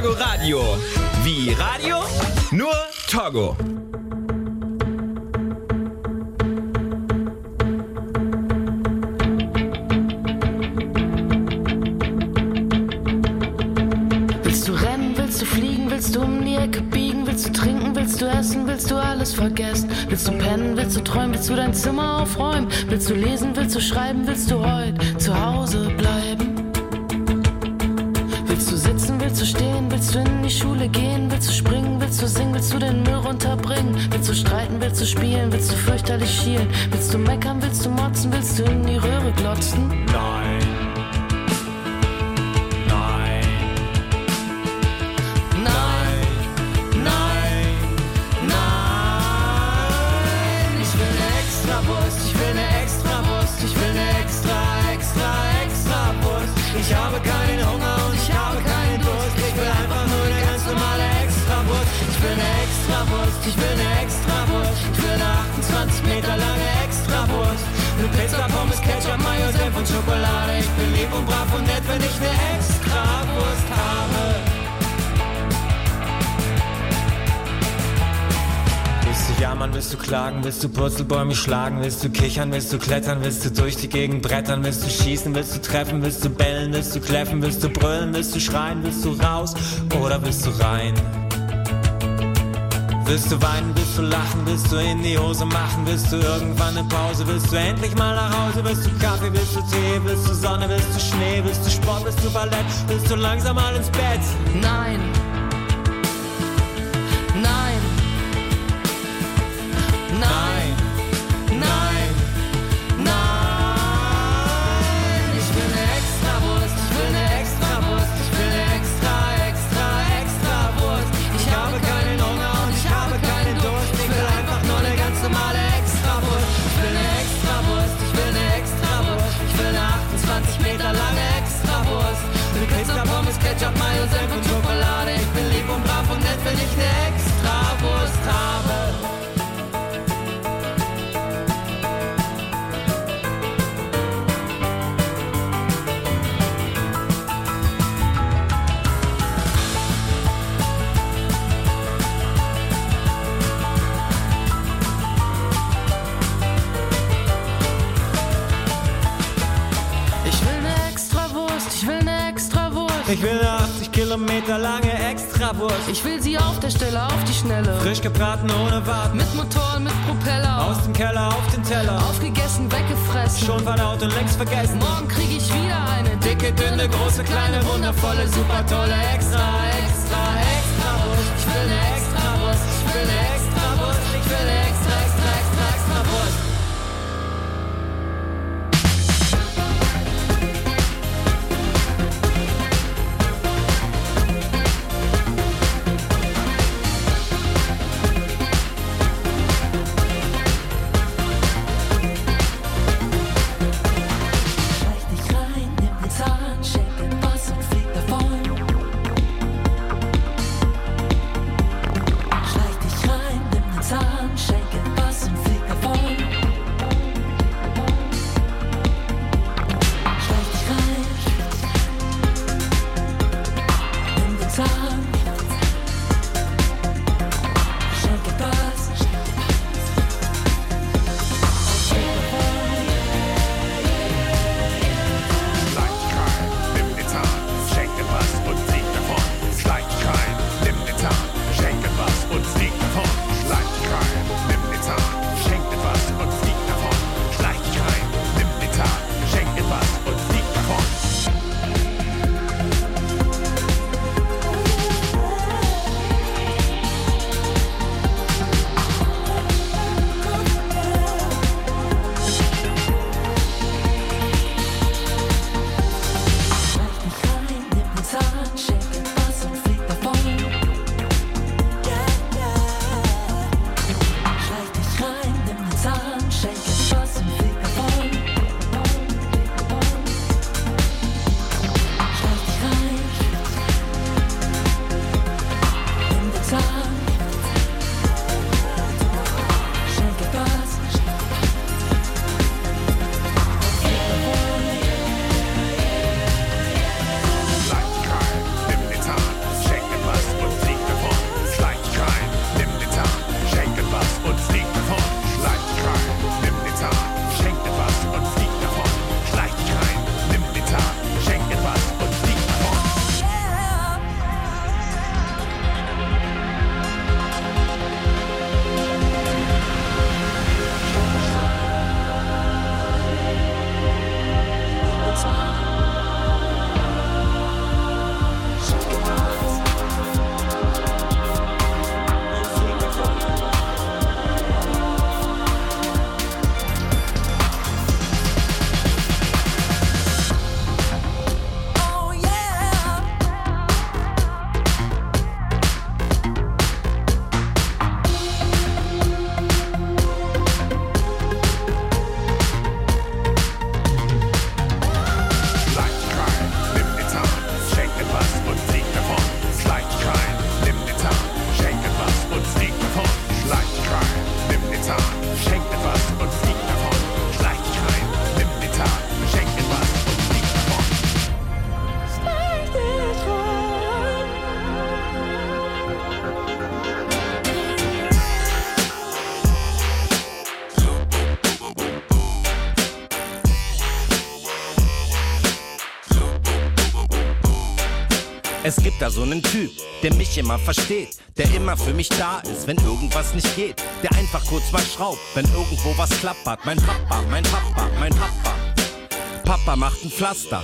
Togo Radio. Wie Radio? Nur Togo. Willst du rennen, willst du fliegen, willst du um die Ecke biegen, willst du trinken, willst du essen, willst du alles vergessen? Willst du pennen, willst du träumen, willst du dein Zimmer aufräumen? Willst du lesen, willst du schreiben, willst du heute zu Hause bleiben? Willst du sitzen, willst du stehen, willst du in die Schule gehen, willst du springen, willst du singen, willst du den Müll runterbringen? Willst du streiten, willst du spielen, willst du fürchterlich schielen? Willst du meckern, willst du motzen, willst du in die Röhre glotzen? Nein. Eine extra Wurst, ich will eine extra Wurst. Ich will eine 28 Meter lange extra Wurst. Mit Pizza, Pommes, Ketchup, Mayo, Senf und Schokolade. Ich bin lieb und brav und nett, wenn ich eine extra Wurst habe. Willst du jammern, willst du klagen, willst du Purzelbäume schlagen, willst du kichern, willst du klettern, willst du durch die Gegend brettern, willst du schießen, willst du treffen, willst du bellen, willst du kläffen, willst du brüllen, willst du schreien, willst du raus oder willst du rein? Willst du weinen, willst du lachen, willst du in die Hose machen, willst du irgendwann eine Pause, willst du endlich mal nach Hause, willst du Kaffee, willst du Tee, willst du Sonne, willst du Schnee, willst du Sport, willst du Ballett, willst du langsam mal ins Bett? Nein. Ich will eine 80 Kilometer lange Extrawurst. Ich will sie auf der Stelle, auf die Schnelle. Frisch gebraten ohne Warten. Mit Motor, mit Propeller. Aus dem Keller auf den Teller. Aufgegessen, weggefressen. Schon verdaut und längst vergessen. Morgen krieg ich wieder eine dicke, dünne, große, kleine, wundervolle, super tolle extra, extra, extra Wurst. Ich will eine extra Wurst, ich will eine extra Es gibt da so einen Typ, der mich immer versteht, der immer für mich da ist, wenn irgendwas nicht geht, der einfach kurz mal schraubt, wenn irgendwo was klappert. Mein Papa, mein Papa, mein Papa. Papa macht ein Pflaster.